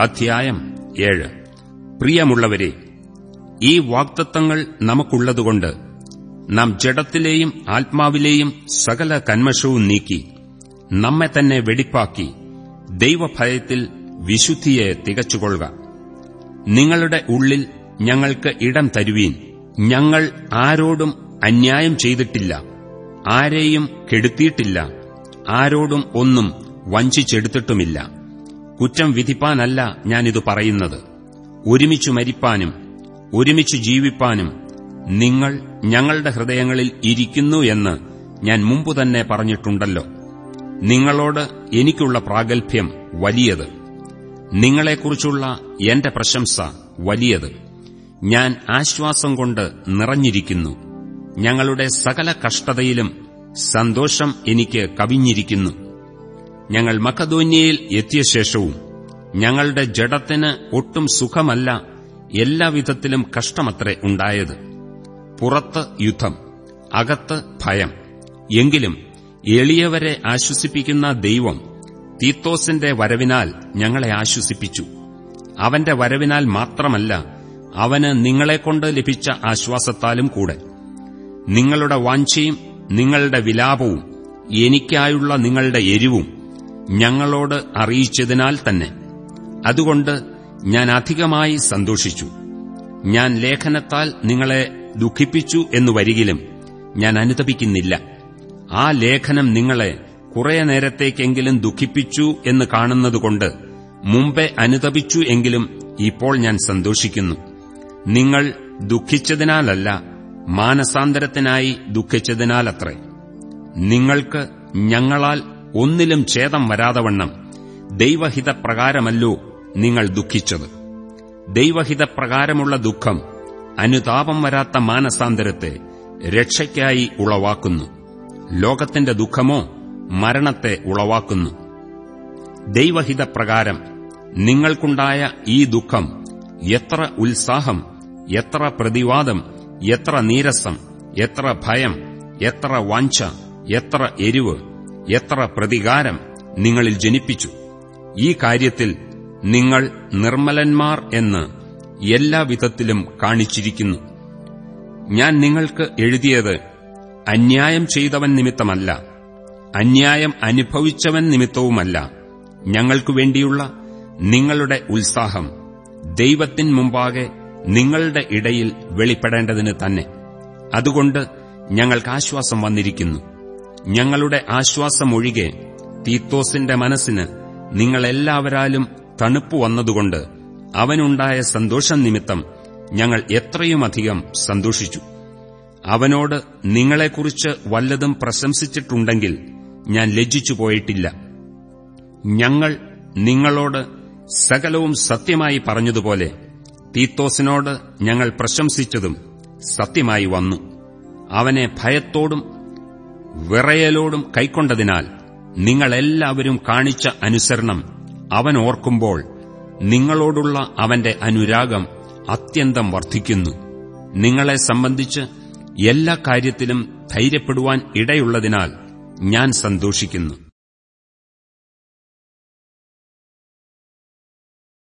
അധ്യായം ഏഴ്. പ്രിയമുള്ളവരെ ഈ വാക്തത്വങ്ങൾ നമുക്കുള്ളതുകൊണ്ട് നാം ജഡത്തിലെയും ആത്മാവിലെയും സകല കന്മഷവും നീക്കി നമ്മെ തന്നെ വെടിപ്പാക്കി ദൈവഭയത്തിൽ വിശുദ്ധിയെ തികച്ചുകൊള്ളുക. നിങ്ങളുടെ ഉള്ളിൽ ഞങ്ങൾക്ക് ഇടം തരുവീൻ. ഞങ്ങൾ ആരോടും അന്യായം ചെയ്തിട്ടില്ല ആരെയും കെടുത്തിയിട്ടില്ല ആരോടും ഒന്നും വഞ്ചിച്ചെടുത്തിട്ടുമില്ല. കുറ്റം വിധിപ്പാനല്ല ഞാനിത് പറയുന്നത്. ഒരുമിച്ചു മരിപ്പാനും ഒരുമിച്ചു ജീവിപ്പാനും നിങ്ങൾ ഞങ്ങളുടെ ഹൃദയങ്ങളിൽ ഇരിക്കുന്നു എന്ന് ഞാൻ മുമ്പു തന്നെ പറഞ്ഞിട്ടുണ്ടല്ലോ. നിങ്ങളോട് എനിക്കുള്ള പ്രാഗൽഭ്യം വലിയത് നിങ്ങളെക്കുറിച്ചുള്ള എന്റെ പ്രശംസ വലിയത്. ഞാൻ ആശ്വാസം കൊണ്ട് നിറഞ്ഞിരിക്കുന്നു. ഞങ്ങളുടെ സകല കഷ്ടതയിലും സന്തോഷം എനിക്ക് കവിഞ്ഞിരിക്കുന്നു. ഞങ്ങൾ മക്കധോന്യയിൽ എത്തിയ ശേഷവും ഞങ്ങളുടെ ജഡത്തിന് ഒട്ടും സുഖമല്ല എല്ലാവിധത്തിലും കഷ്ടമത്രേ ഉണ്ടായത്. പുറത്ത് യുദ്ധം അകത്ത് ഭയം. എങ്കിലും എളിയവരെ ആശ്വസിപ്പിക്കുന്ന ദൈവം തീത്തോസിന്റെ വരവിനാൽ ഞങ്ങളെ ആശ്വസിപ്പിച്ചു. അവന്റെ വരവിനാൽ മാത്രമല്ല അവന് നിങ്ങളെക്കൊണ്ട് ലഭിച്ച ആശ്വാസത്താലും കൂടെ. നിങ്ങളുടെ വാഞ്ചയും നിങ്ങളുടെ വിലാപവും എനിക്കായുള്ള നിങ്ങളുടെ എരിവും ഞങ്ങളോട് അറിയിച്ചതിനാൽ തന്നെ. അതുകൊണ്ട് ഞാൻ അധികമായി സന്തോഷിച്ചു. ഞാൻ ലേഖനത്താൽ നിങ്ങളെ ദുഃഖിപ്പിച്ചു എന്നു വരികിലും ഞാൻ അനുതപിക്കുന്നില്ല. ആ ലേഖനം നിങ്ങളെ കുറെ നേരത്തേക്കെങ്കിലും ദുഃഖിപ്പിച്ചു എന്ന് കാണുന്നതുകൊണ്ട് മുമ്പേ അനുതപിച്ചു എങ്കിലും ഇപ്പോൾ ഞാൻ സന്തോഷിക്കുന്നു. നിങ്ങൾ ദുഃഖിച്ചതിനാലല്ല മാനസാന്തരത്തിനായി ദുഃഖിച്ചതിനാലത്രേ. നിങ്ങൾക്ക് ഞങ്ങളാൽ ഒന്നിലും ഛേദം വരാതവണ്ണം ദൈവഹിതപ്രകാരമല്ലോ നിങ്ങൾ ദുഃഖിച്ചത്. ദൈവഹിതപ്രകാരമുള്ള ദുഃഖം അനുതാപം വരാത്ത മാനസാന്തരത്തെ രക്ഷയ്ക്കായി ഉളവാക്കുന്നു. ലോകത്തിന്റെ ദുഃഖമോ മരണത്തെ ഉളവാക്കുന്നു. ദൈവഹിതപ്രകാരം നിങ്ങൾക്കുണ്ടായ ഈ ദുഃഖം എത്ര ഉത്സാഹം എത്ര പ്രതിവാദം എത്ര നീരസം എത്ര ഭയം എത്ര വാഞ്ച എത്ര എരിവ് എത്ര പ്രതികാരം നിങ്ങളിൽ ജനിപ്പിച്ചു? ഈ കാര്യത്തിൽ നിങ്ങൾ നിർമ്മലന്മാർ എന്ന് എല്ലാവിധത്തിലും കാണിച്ചിരിക്കുന്നു. ഞാൻ നിങ്ങൾക്ക് എഴുതിയത് അന്യായം ചെയ്തവൻ നിമിത്തമല്ല അന്യായം അനുഭവിച്ചവൻ നിമിത്തവുമല്ല. ഞങ്ങൾക്കു വേണ്ടിയുള്ള നിങ്ങളുടെ ഉത്സാഹം ദൈവത്തിൻ മുമ്പാകെ നിങ്ങളുടെ ഇടയിൽ വെളിപ്പെടേണ്ടതിന് തന്നെ. അതുകൊണ്ട് ഞങ്ങൾക്ക് ആശ്വാസം വന്നിരിക്കുന്നു. ഞങ്ങളുടെ ആശ്വാസമൊഴികെ തീത്തോസിന്റെ മനസ്സിന് നിങ്ങളെല്ലാവരാലും തണുപ്പ് വന്നതുകൊണ്ട് അവനുണ്ടായ സന്തോഷം നിമിത്തം ഞങ്ങൾ എത്രയുമധികം സന്തോഷിച്ചു. അവനോട് നിങ്ങളെക്കുറിച്ച് വല്ലതും പ്രശംസിച്ചിട്ടുണ്ടെങ്കിൽ ഞാൻ ലജ്ജിച്ചു പോയിട്ടില്ല. ഞങ്ങൾ നിങ്ങളോട് സകലവും സത്യമായി പറഞ്ഞതുപോലെ തീത്തോസിനോട് ഞങ്ങൾ പ്രശംസിച്ചതും സത്യമായി വന്നു. അവനെ ഭയത്തോടും വിറയലോടും കൈക്കൊണ്ടതിനാൽ നിങ്ങളെല്ലാവരും കാണിച്ച അനുസരണം അവൻ ഓർക്കുമ്പോൾ നിങ്ങളോടുള്ള അവന്റെ അനുരാഗം അത്യന്തം വർദ്ധിക്കുന്നു. നിങ്ങളെ സംബന്ധിച്ച് എല്ലാ കാര്യത്തിലും ധൈര്യപ്പെടുവാൻ ഇടയുള്ളതിനാൽ ഞാൻ സന്തോഷിക്കുന്നു.